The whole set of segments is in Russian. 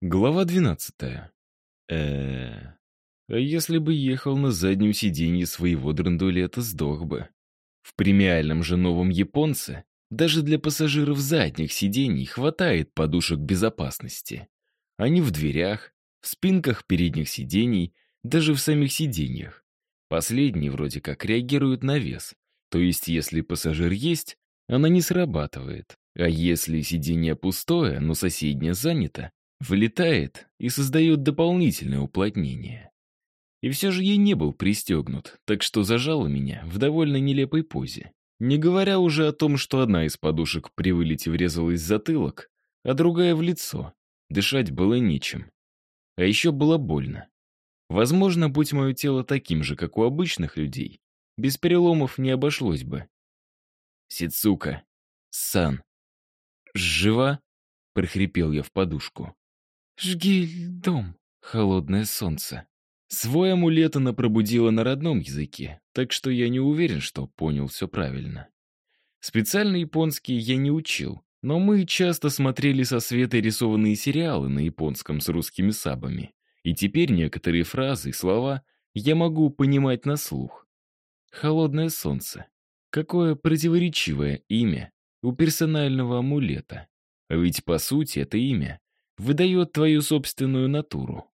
Глава 12. э А если бы ехал на заднем сиденье своего драндулета, сдох бы. В премиальном же новом японце даже для пассажиров задних сидений хватает подушек безопасности. Они в дверях, в спинках передних сидений, даже в самих сиденьях. Последние вроде как реагируют на вес. То есть, если пассажир есть, она не срабатывает. А если сиденье пустое, но соседнее занято, Вылетает и создает дополнительное уплотнение. И все же я не был пристегнут, так что зажало меня в довольно нелепой позе. Не говоря уже о том, что одна из подушек при вылете врезалась в затылок, а другая в лицо. Дышать было нечем. А еще было больно. Возможно, будь мое тело таким же, как у обычных людей, без переломов не обошлось бы. Сицука. Сан. Жива? — прохрипел я в подушку. «Жги дом, холодное солнце». Свой амулет она пробудила на родном языке, так что я не уверен, что понял все правильно. Специально японский я не учил, но мы часто смотрели со Светой рисованные сериалы на японском с русскими сабами, и теперь некоторые фразы и слова я могу понимать на слух. «Холодное солнце». Какое противоречивое имя у персонального амулета. А ведь, по сути, это имя выдает твою собственную натуру.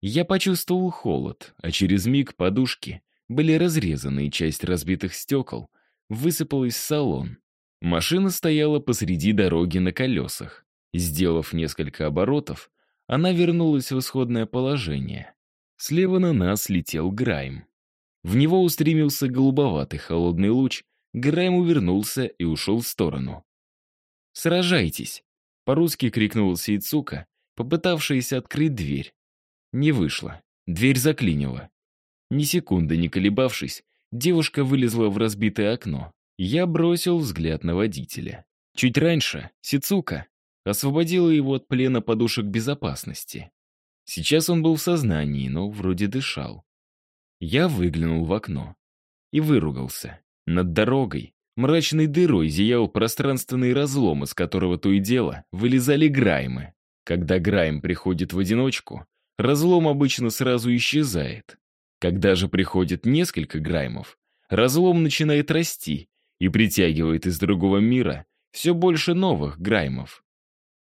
Я почувствовал холод, а через миг подушки были разрезаны, и часть разбитых стекол высыпалась в салон. Машина стояла посреди дороги на колесах. Сделав несколько оборотов, она вернулась в исходное положение. Слева на нас летел Грайм. В него устремился голубоватый холодный луч, Грайм увернулся и ушел в сторону. «Сражайтесь!» По-русски крикнул Сейцука, попытавшаяся открыть дверь. Не вышло. Дверь заклинила. Ни секунды не колебавшись, девушка вылезла в разбитое окно. Я бросил взгляд на водителя. Чуть раньше Сицука освободила его от плена подушек безопасности. Сейчас он был в сознании, но вроде дышал. Я выглянул в окно и выругался. Над дорогой Мрачной дырой зиял пространственный разлом, из которого то и дело вылезали граймы. Когда грайм приходит в одиночку, разлом обычно сразу исчезает. Когда же приходит несколько граймов, разлом начинает расти и притягивает из другого мира все больше новых граймов.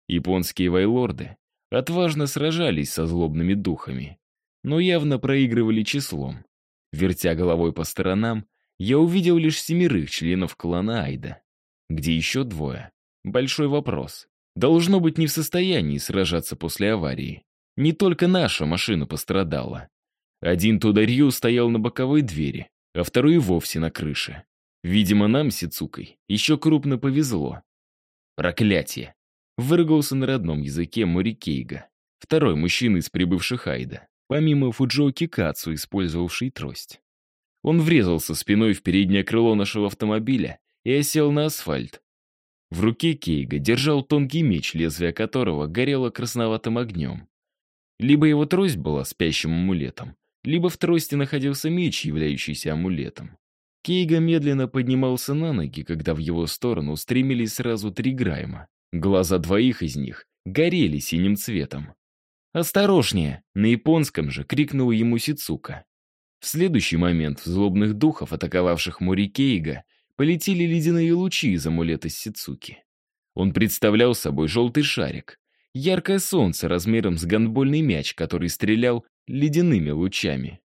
Японские вайлорды отважно сражались со злобными духами, но явно проигрывали числом. Вертя головой по сторонам, я увидел лишь семерых членов клана Айда. Где еще двое? Большой вопрос. Должно быть не в состоянии сражаться после аварии. Не только наша машина пострадала. Один Тодарью стоял на боковой двери, а второй вовсе на крыше. Видимо, нам с Ицукой еще крупно повезло. Проклятие! Выругался на родном языке Морикейга, второй мужчина из прибывших Айда, помимо Фуджоу Кикацу, использовавший трость. Он врезался спиной в переднее крыло нашего автомобиля и осел на асфальт. В руке Кейга держал тонкий меч, лезвие которого горело красноватым огнем. Либо его трость была спящим амулетом, либо в трости находился меч, являющийся амулетом. Кейга медленно поднимался на ноги, когда в его сторону устремились сразу три грайма. Глаза двоих из них горели синим цветом. «Осторожнее!» — на японском же крикнула ему Сицука. В следующий момент в злобных духов, атаковавших Мори Кейга, полетели ледяные лучи из амулета Сицуки. Он представлял собой желтый шарик, яркое солнце размером с гандбольный мяч, который стрелял ледяными лучами.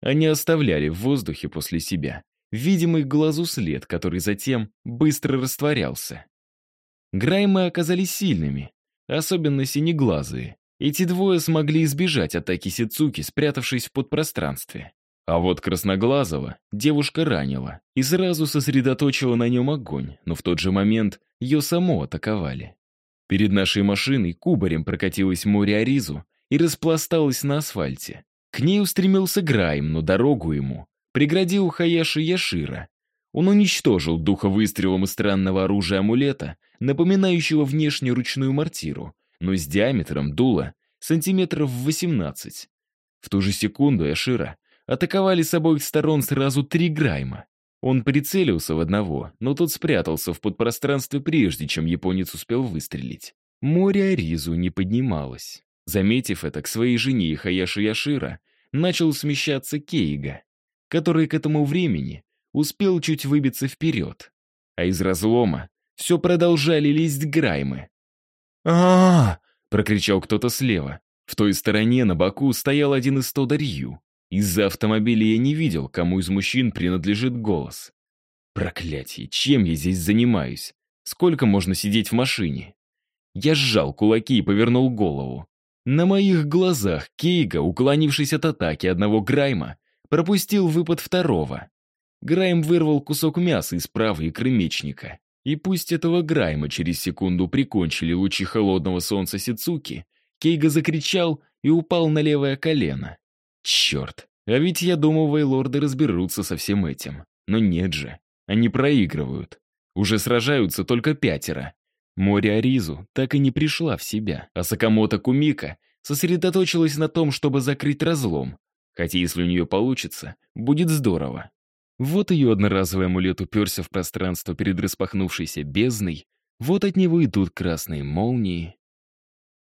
Они оставляли в воздухе после себя видимый глазу след, который затем быстро растворялся. Граймы оказались сильными, особенно синеглазые. Эти двое смогли избежать атаки Сицуки, спрятавшись в подпространстве. А вот Красноглазого девушка ранила и сразу сосредоточила на нем огонь, но в тот же момент ее само атаковали. Перед нашей машиной кубарем прокатилось море Аризу и распласталось на асфальте. К ней устремился Грайм, но дорогу ему преградил Хаяши Яшира. Он уничтожил духа выстрелом из странного оружия амулета, напоминающего внешне ручную мортиру, но с диаметром дула сантиметров 18. В ту же секунду Яшира атаковали с обоих сторон сразу три Грайма. Он прицелился в одного, но тот спрятался в подпространстве прежде, чем японец успел выстрелить. море Аризу не поднималось. Заметив это, к своей жене Хаяши Яшира начал смещаться Кейга, который к этому времени успел чуть выбиться вперед. А из разлома все продолжали лезть граймы. а, прокричал кто-то слева. В той стороне на боку стоял один из Тодарью. Из-за автомобиля я не видел, кому из мужчин принадлежит голос. Проклятие, чем я здесь занимаюсь? Сколько можно сидеть в машине? Я сжал кулаки и повернул голову. На моих глазах Кейга, уклонившись от атаки одного Грайма, пропустил выпад второго. Грайм вырвал кусок мяса из правой икры мечника. И пусть этого Грайма через секунду прикончили лучи холодного солнца Сицуки, Кейга закричал и упал на левое колено. Черт, а ведь я думал, вейлорды разберутся со всем этим. Но нет же, они проигрывают. Уже сражаются только пятеро. Мори Аризу так и не пришла в себя, а Сакамото Кумика сосредоточилась на том, чтобы закрыть разлом. Хотя если у нее получится, будет здорово. Вот ее одноразовый амулет уперся в пространство перед распахнувшейся бездной, вот от него идут красные молнии.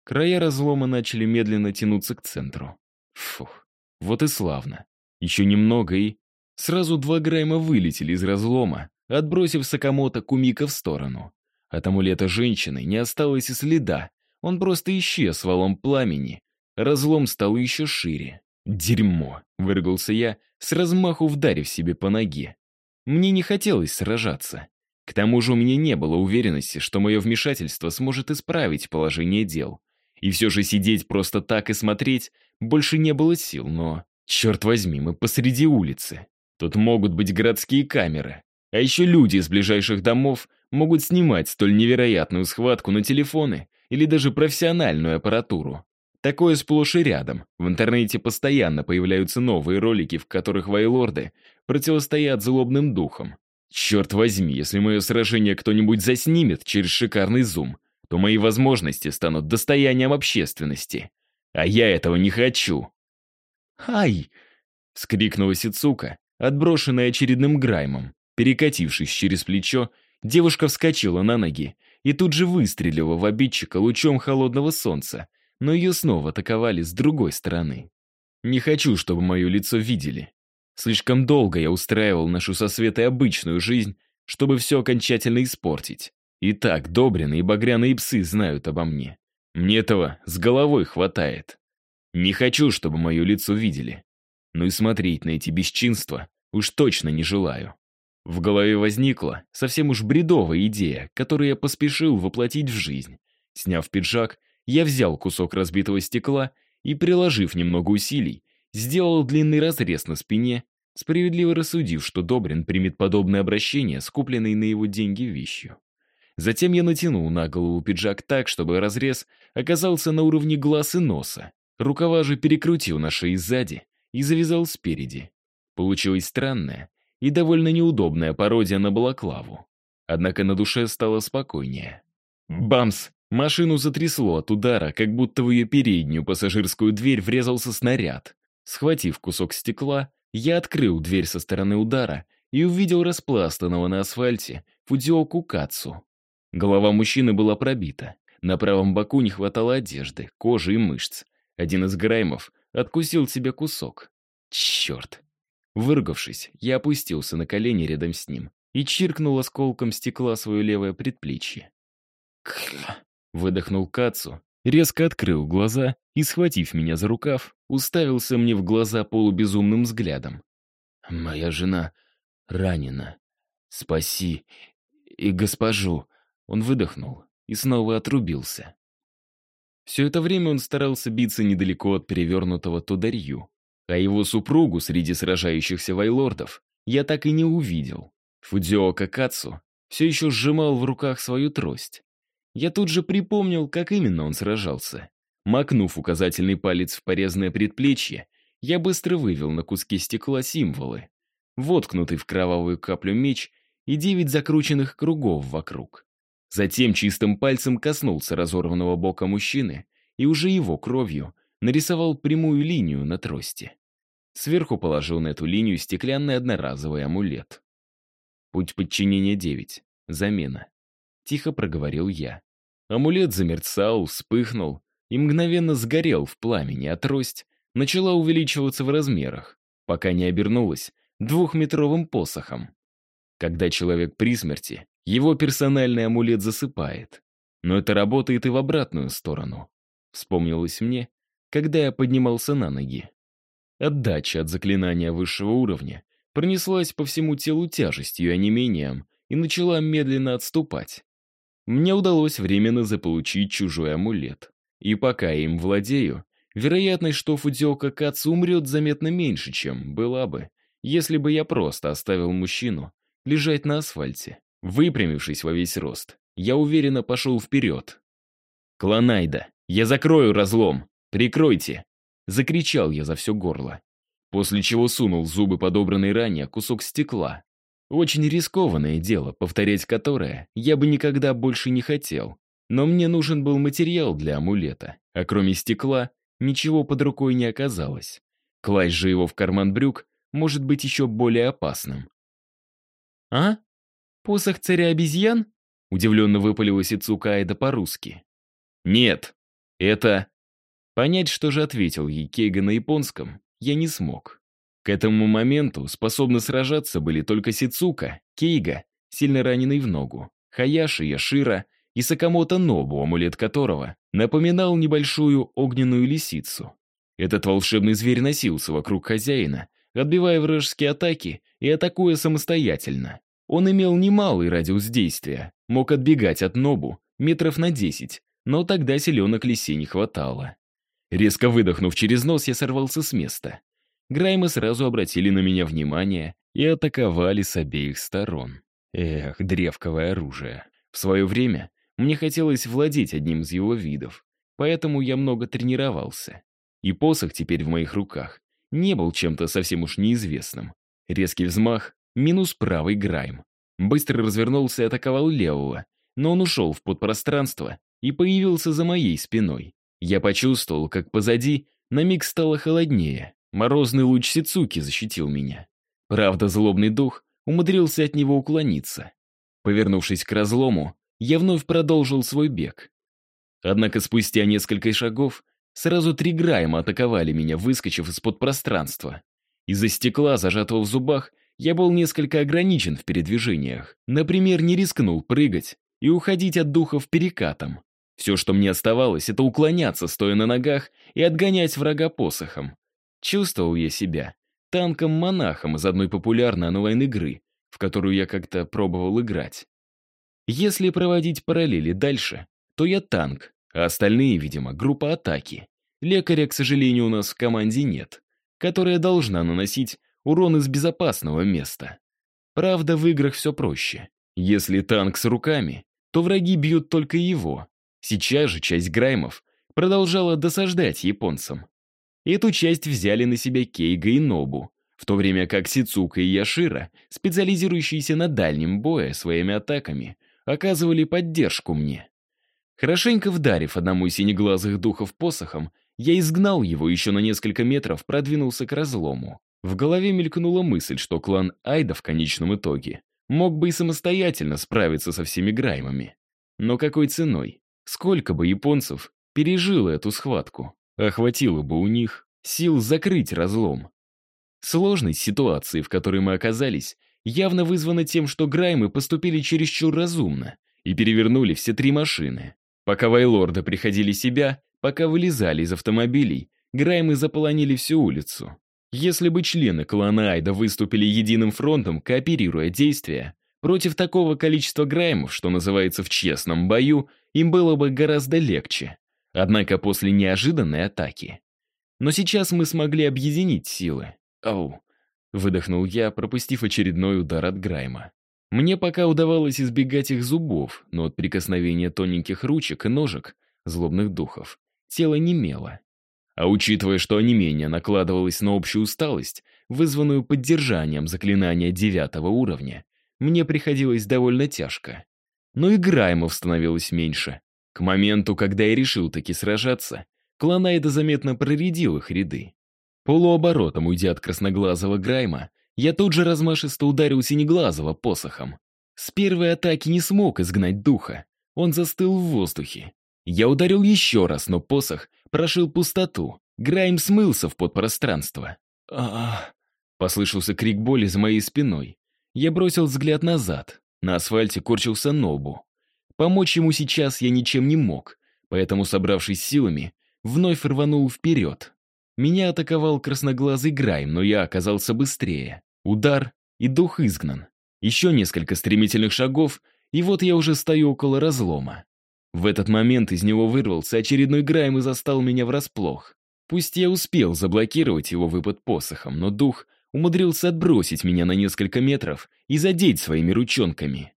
Края разлома начали медленно тянуться к центру. Фух, вот и славно. Еще немного и... Сразу два Грайма вылетели из разлома, отбросив Сакамото Кумика в сторону. От амулета женщины не осталось и следа, он просто исчез валом пламени. Разлом стал еще шире. «Дерьмо!» — выругался я, с размаху вдарив себе по ноге. Мне не хотелось сражаться. К тому же у меня не было уверенности, что мое вмешательство сможет исправить положение дел. И все же сидеть просто так и смотреть больше не было сил, но... Черт возьми, мы посреди улицы. Тут могут быть городские камеры. А еще люди из ближайших домов могут снимать столь невероятную схватку на телефоны или даже профессиональную аппаратуру. Такое сплошь и рядом. В интернете постоянно появляются новые ролики, в которых вайлорды противостоят злобным духам. Черт возьми, если мое сражение кто-нибудь заснимет через шикарный зум, то мои возможности станут достоянием общественности. А я этого не хочу. «Ай!» — скрикнула Сицука, отброшенная очередным граймом. Перекатившись через плечо, девушка вскочила на ноги и тут же выстрелила в обидчика лучом холодного солнца, но ее снова атаковали с другой стороны. Не хочу, чтобы мое лицо видели. Слишком долго я устраивал нашу со Светой обычную жизнь, чтобы все окончательно испортить. И так добрины и багряные псы знают обо мне. Мне этого с головой хватает. Не хочу, чтобы мое лицо видели. Ну и смотреть на эти бесчинства уж точно не желаю. В голове возникла совсем уж бредовая идея, которую я поспешил воплотить в жизнь. Сняв пиджак, я взял кусок разбитого стекла и, приложив немного усилий, сделал длинный разрез на спине, справедливо рассудив, что Добрин примет подобное обращение с купленной на его деньги вещью. Затем я натянул на голову пиджак так, чтобы разрез оказался на уровне глаз и носа. Рукава же перекрутил на шее сзади и завязал спереди. Получилась странная и довольно неудобная пародия на балаклаву. Однако на душе стало спокойнее. Бамс! Машину затрясло от удара, как будто в ее переднюю пассажирскую дверь врезался снаряд. Схватив кусок стекла, я открыл дверь со стороны удара и увидел распластанного на асфальте Фудиоку Кацу. Голова мужчины была пробита. На правом боку не хватало одежды, кожи и мышц. Один из граймов откусил себе кусок. Черт. Выругавшись, я опустился на колени рядом с ним и чиркнул осколком стекла свое левое предплечье. Выдохнул Кацу, резко открыл глаза и, схватив меня за рукав, уставился мне в глаза полубезумным взглядом. «Моя жена ранена. Спаси и госпожу». Он выдохнул и снова отрубился. Все это время он старался биться недалеко от перевернутого Тударью, а его супругу среди сражающихся вайлордов я так и не увидел. Фудзио Какацу все еще сжимал в руках свою трость. Я тут же припомнил, как именно он сражался. Макнув указательный палец в порезанное предплечье, я быстро вывел на куски стекла символы. Воткнутый в кровавую каплю меч и девять закрученных кругов вокруг. Затем чистым пальцем коснулся разорванного бока мужчины и уже его кровью нарисовал прямую линию на трости. Сверху положил на эту линию стеклянный одноразовый амулет. Путь подчинения 9. Замена. Тихо проговорил я. Амулет замерцал, вспыхнул и мгновенно сгорел в пламени, а трость начала увеличиваться в размерах, пока не обернулась двухметровым посохом. Когда человек при смерти, его персональный амулет засыпает. Но это работает и в обратную сторону. Вспомнилось мне, когда я поднимался на ноги. Отдача от заклинания высшего уровня пронеслась по всему телу тяжестью и онемением и начала медленно отступать. Мне удалось временно заполучить чужой амулет. И пока я им владею, вероятность, что Фудзиока Кацу умрет заметно меньше, чем была бы, если бы я просто оставил мужчину лежать на асфальте. Выпрямившись во весь рост, я уверенно пошел вперед. «Клонайда, я закрою разлом! Прикройте!» Закричал я за все горло. После чего сунул зубы подобранной ранее кусок стекла. Очень рискованное дело, повторять которое я бы никогда больше не хотел. Но мне нужен был материал для амулета, а кроме стекла ничего под рукой не оказалось. Класть же его в карман брюк может быть еще более опасным. «А? Посох царя обезьян?» Удивленно выпалила Сицука Айда по-русски. «Нет, это...» Понять, что же ответил ей Кейга на японском, я не смог. К этому моменту способны сражаться были только Сицука, Кейга, сильно раненый в ногу, Хаяши, Яшира и Сакамото Нобу, амулет которого напоминал небольшую огненную лисицу. Этот волшебный зверь носился вокруг хозяина, отбивая вражеские атаки и атакуя самостоятельно. Он имел немалый радиус действия, мог отбегать от Нобу метров на 10, но тогда селенок лисе не хватало. Резко выдохнув через нос, я сорвался с места. Граймы сразу обратили на меня внимание и атаковали с обеих сторон. Эх, древковое оружие. В свое время мне хотелось владеть одним из его видов, поэтому я много тренировался. И посох теперь в моих руках не был чем-то совсем уж неизвестным. Резкий взмах, минус правый Грайм. Быстро развернулся и атаковал левого, но он ушел в подпространство и появился за моей спиной. Я почувствовал, как позади на миг стало холоднее. Морозный луч Сицуки защитил меня. Правда, злобный дух умудрился от него уклониться. Повернувшись к разлому, я вновь продолжил свой бег. Однако спустя несколько шагов сразу три Грайма атаковали меня, выскочив из-под пространства. Из-за стекла, зажатого в зубах, я был несколько ограничен в передвижениях. Например, не рискнул прыгать и уходить от духов перекатом. Все, что мне оставалось, это уклоняться, стоя на ногах, и отгонять врага посохом. Чувствовал я себя танком-монахом из одной популярной онлайн-игры, в которую я как-то пробовал играть. Если проводить параллели дальше, то я танк, а остальные, видимо, группа атаки. Лекаря, к сожалению, у нас в команде нет, которая должна наносить урон из безопасного места. Правда, в играх все проще. Если танк с руками, то враги бьют только его, Сейчас же часть Граймов продолжала досаждать японцам. Эту часть взяли на себя Кейга и Нобу, в то время как Сицука и Яшира, специализирующиеся на дальнем бое своими атаками, оказывали поддержку мне. Хорошенько вдарив одному из синеглазых духов посохом, я изгнал его еще на несколько метров, продвинулся к разлому. В голове мелькнула мысль, что клан Айда в конечном итоге мог бы и самостоятельно справиться со всеми Граймами. Но какой ценой? Сколько бы японцев пережило эту схватку, охватило бы у них сил закрыть разлом. Сложность ситуации, в которой мы оказались, явно вызвана тем, что Граймы поступили чересчур разумно и перевернули все три машины. Пока Вайлорды приходили себя, пока вылезали из автомобилей, Граймы заполонили всю улицу. Если бы члены клана Айда выступили единым фронтом, кооперируя действия, против такого количества Граймов, что называется в честном бою, им было бы гораздо легче. Однако после неожиданной атаки. Но сейчас мы смогли объединить силы. Ау. Выдохнул я, пропустив очередной удар от Грайма. Мне пока удавалось избегать их зубов, но от прикосновения тоненьких ручек и ножек, злобных духов, тело немело. А учитывая, что онемение накладывалось на общую усталость, вызванную поддержанием заклинания девятого уровня, мне приходилось довольно тяжко но и Граймов становилось меньше. К моменту, когда я решил таки сражаться, Клонайда заметно проредил их ряды. Полуоборотом уйдя от красноглазого Грайма, я тут же размашисто ударил синеглазого посохом. С первой атаки не смог изгнать духа. Он застыл в воздухе. Я ударил еще раз, но посох прошил пустоту. Грайм смылся в подпространство. а Послышался крик боли за моей спиной. Я бросил взгляд назад. На асфальте корчился Нобу. Помочь ему сейчас я ничем не мог, поэтому, собравшись силами, вновь рванул вперед. Меня атаковал красноглазый Грайм, но я оказался быстрее. Удар, и дух изгнан. Еще несколько стремительных шагов, и вот я уже стою около разлома. В этот момент из него вырвался очередной Грайм и застал меня врасплох. Пусть я успел заблокировать его выпад посохом, но дух умудрился отбросить меня на несколько метров и задеть своими ручонками.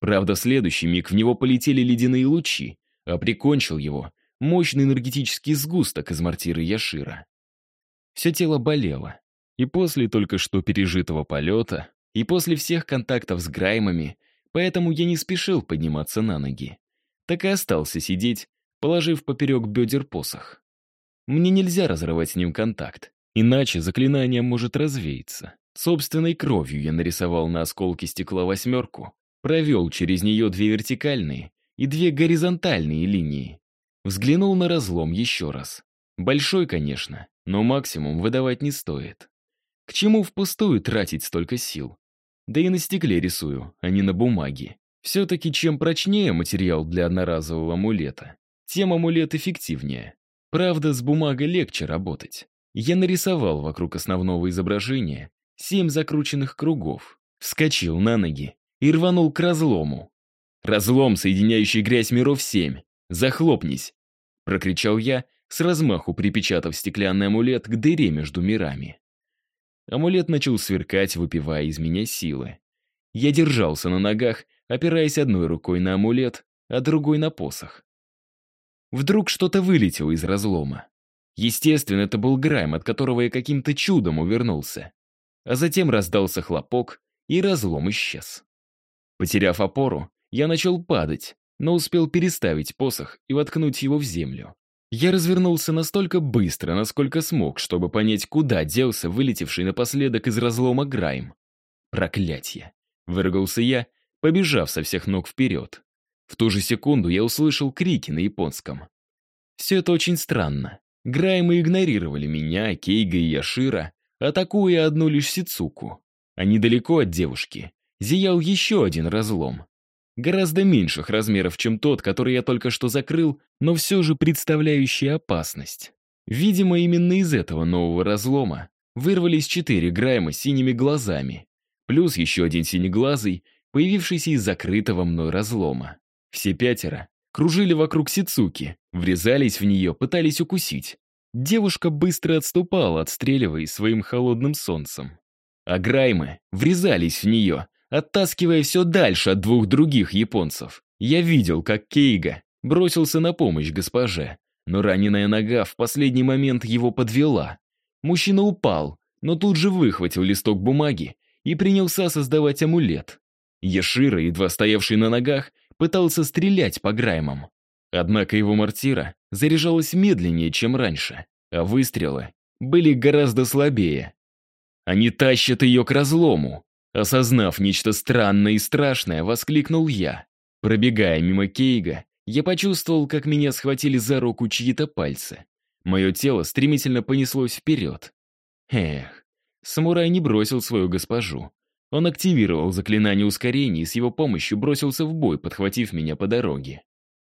Правда, в следующий миг в него полетели ледяные лучи, а прикончил его мощный энергетический сгусток из мортиры Яшира. Все тело болело, и после только что пережитого полета, и после всех контактов с Граймами, поэтому я не спешил подниматься на ноги. Так и остался сидеть, положив поперек бедер посох. Мне нельзя разрывать с ним контакт, иначе заклинание может развеяться. Собственной кровью я нарисовал на осколке стекла восьмерку, провел через нее две вертикальные и две горизонтальные линии. Взглянул на разлом еще раз. Большой, конечно, но максимум выдавать не стоит. К чему впустую тратить столько сил? Да и на стекле рисую, а не на бумаге. Все-таки чем прочнее материал для одноразового амулета, тем амулет эффективнее. Правда, с бумагой легче работать. Я нарисовал вокруг основного изображения семь закрученных кругов, вскочил на ноги и рванул к разлому. «Разлом, соединяющий грязь миров семь! Захлопнись!» — прокричал я, с размаху припечатав стеклянный амулет к дыре между мирами. Амулет начал сверкать, выпивая из меня силы. Я держался на ногах, опираясь одной рукой на амулет, а другой на посох. Вдруг что-то вылетело из разлома. Естественно, это был Грайм, от которого я каким-то чудом увернулся. А затем раздался хлопок, и разлом исчез. Потеряв опору, я начал падать, но успел переставить посох и воткнуть его в землю. Я развернулся настолько быстро, насколько смог, чтобы понять, куда делся вылетевший напоследок из разлома Грайм. Проклятье! Выругался я, побежав со всех ног вперед. В ту же секунду я услышал крики на японском. Все это очень странно. Граймы игнорировали меня, Кейга и Яшира, атакуя одну лишь Сицуку. А недалеко от девушки зиял еще один разлом. Гораздо меньших размеров, чем тот, который я только что закрыл, но все же представляющий опасность. Видимо, именно из этого нового разлома вырвались четыре Грайма синими глазами, плюс еще один синеглазый, появившийся из закрытого мной разлома. Все пятеро кружили вокруг Сицуки, врезались в нее, пытались укусить. Девушка быстро отступала, отстреливаясь своим холодным солнцем. А Граймы врезались в нее, оттаскивая все дальше от двух других японцев. Я видел, как Кейга бросился на помощь госпоже, но раненая нога в последний момент его подвела. Мужчина упал, но тут же выхватил листок бумаги и принялся создавать амулет. Ешира, едва стоявший на ногах, пытался стрелять по Граймам. Однако его мортира заряжалась медленнее, чем раньше, а выстрелы были гораздо слабее. Они тащат ее к разлому. Осознав нечто странное и страшное, воскликнул я. Пробегая мимо Кейга, я почувствовал, как меня схватили за руку чьи-то пальцы. Мое тело стремительно понеслось вперед. Эх, самурай не бросил свою госпожу. Он активировал заклинание ускорения и с его помощью бросился в бой, подхватив меня по дороге.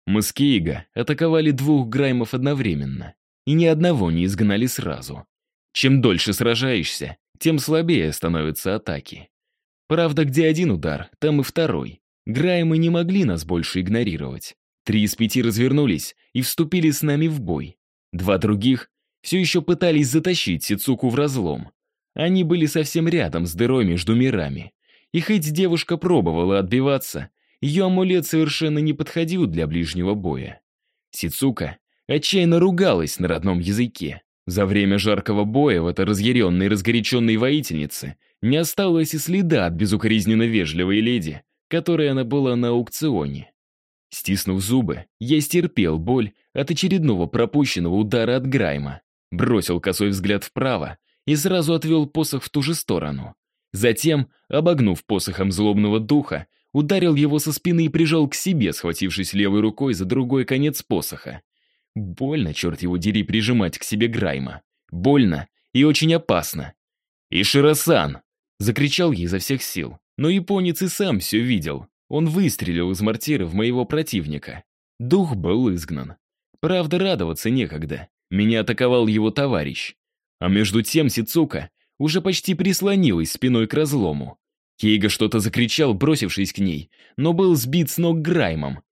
Мы с Кейга атаковали двух граймов одновременно, и ни одного не изгнали сразу. Чем дольше сражаешься, тем слабее становятся атаки. Правда, где один удар, там и второй. Граймы не могли нас больше игнорировать. Три из пяти развернулись и вступили с нами в бой. Два других все еще пытались затащить Сицуку в разлом. Они были совсем рядом с дырой между мирами. И хоть девушка пробовала отбиваться, ее амулет совершенно не подходил для ближнего боя. Сицука отчаянно ругалась на родном языке. За время жаркого боя в этой разъяренной и разгоряченной воительнице не осталось и следа от безукоризненно вежливой леди, которой она была на аукционе. Стиснув зубы, я стерпел боль от очередного пропущенного удара от Грайма, бросил косой взгляд вправо и сразу отвел посох в ту же сторону. Затем, обогнув посохом злобного духа, ударил его со спины и прижал к себе, схватившись левой рукой за другой конец посоха. Больно, черт его дери, прижимать к себе Грайма. Больно и очень опасно. «Иширосан!» — закричал ей изо всех сил. Но японец и сам все видел. Он выстрелил из мортиры в моего противника. Дух был изгнан. Правда, радоваться некогда. Меня атаковал его товарищ. А между тем Сицука уже почти прислонилась спиной к разлому. Кейга что-то закричал, бросившись к ней, но был сбит с ног Граймом.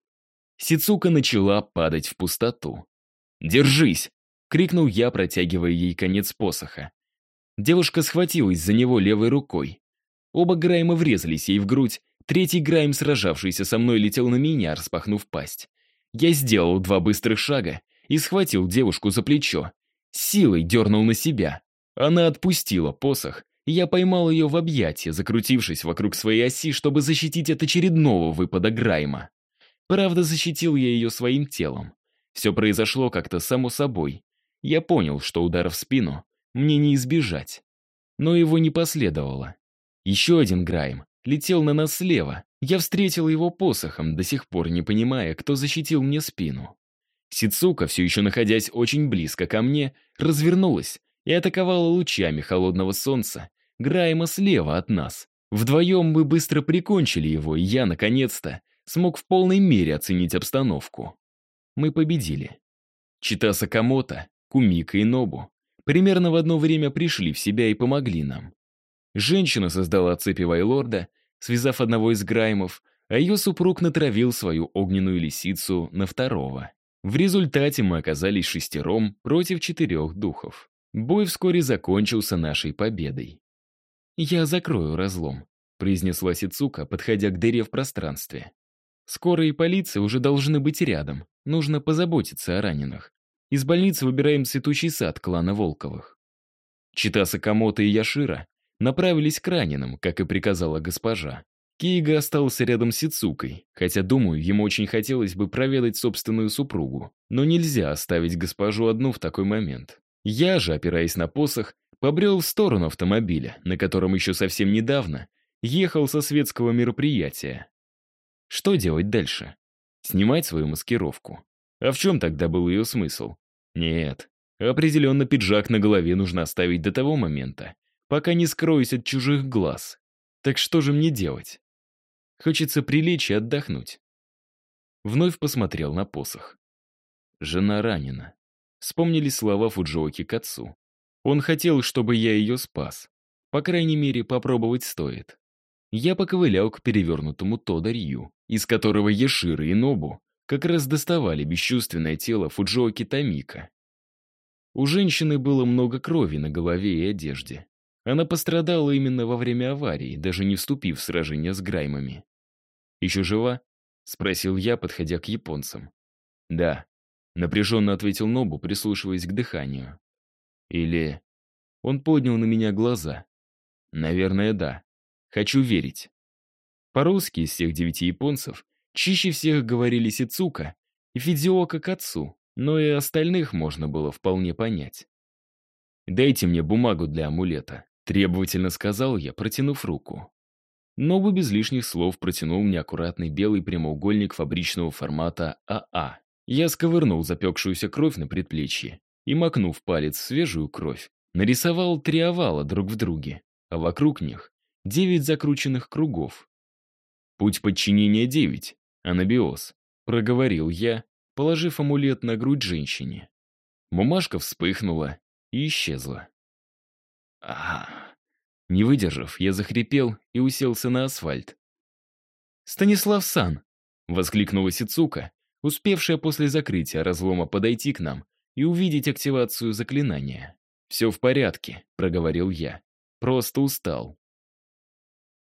Сицука начала падать в пустоту. «Держись!» — крикнул я, протягивая ей конец посоха. Девушка схватилась за него левой рукой. Оба Грайма врезались ей в грудь, третий Грайм, сражавшийся со мной, летел на меня, распахнув пасть. Я сделал два быстрых шага и схватил девушку за плечо. Силой дернул на себя. Она отпустила посох, и я поймал ее в объятия, закрутившись вокруг своей оси, чтобы защитить от очередного выпада Грайма. Правда, защитил я ее своим телом. Все произошло как-то само собой. Я понял, что удара в спину мне не избежать. Но его не последовало. Еще один Грайм летел на нас слева. Я встретил его посохом, до сих пор не понимая, кто защитил мне спину. Сицука, все еще находясь очень близко ко мне, развернулась и атаковала лучами холодного солнца Грайма слева от нас. Вдвоем мы быстро прикончили его, и я, наконец-то, смог в полной мере оценить обстановку. Мы победили. Чита Сакамото, Кумика и Нобу примерно в одно время пришли в себя и помогли нам. Женщина создала цепи Вайлорда, связав одного из Граймов, а ее супруг натравил свою огненную лисицу на второго. В результате мы оказались шестером против четырех духов. Бой вскоре закончился нашей победой. «Я закрою разлом», — произнесла Сицука, подходя к дыре в пространстве. «Скоро и полиция уже должны быть рядом. Нужно позаботиться о раненых. Из больницы выбираем цветущий сад клана Волковых». Чита Сакамото и Яшира направились к раненым, как и приказала госпожа. Кейга остался рядом с Сицукой, хотя, думаю, ему очень хотелось бы проведать собственную супругу. Но нельзя оставить госпожу одну в такой момент. Я же, опираясь на посох, побрел в сторону автомобиля, на котором еще совсем недавно ехал со светского мероприятия. Что делать дальше? Снимать свою маскировку. А в чем тогда был ее смысл? Нет, определенно пиджак на голове нужно оставить до того момента, пока не скроюсь от чужих глаз. Так что же мне делать? Хочется прилечь и отдохнуть. Вновь посмотрел на посох. Жена ранена. Вспомнили слова Фуджоки к отцу. Он хотел, чтобы я ее спас. По крайней мере, попробовать стоит. Я поковылял к перевернутому Тодарью, из которого Ешира и Нобу как раз доставали бесчувственное тело Фуджоки Тамика. У женщины было много крови на голове и одежде. Она пострадала именно во время аварии, даже не вступив в сражение с Граймами. «Еще жива?» — спросил я, подходя к японцам. «Да», — напряженно ответил Нобу, прислушиваясь к дыханию. «Или...» Он поднял на меня глаза. «Наверное, да. Хочу верить». По-русски из всех девяти японцев чище всех говорили Сицука и Фидзиока к отцу, но и остальных можно было вполне понять. «Дайте мне бумагу для амулета», — требовательно сказал я, протянув руку. Нобу без лишних слов протянул мне аккуратный белый прямоугольник фабричного формата АА. А. Я сковырнул запекшуюся кровь на предплечье и, макнув палец в свежую кровь, нарисовал три овала друг в друге, а вокруг них девять закрученных кругов. «Путь подчинения девять, анабиоз», — проговорил я, положив амулет на грудь женщине. Бумажка вспыхнула и исчезла. а не выдержав, я захрипел и уселся на асфальт. «Станислав Сан!» — воскликнула Сицука, успевшая после закрытия разлома подойти к нам и увидеть активацию заклинания. «Все в порядке», — проговорил я. «Просто устал».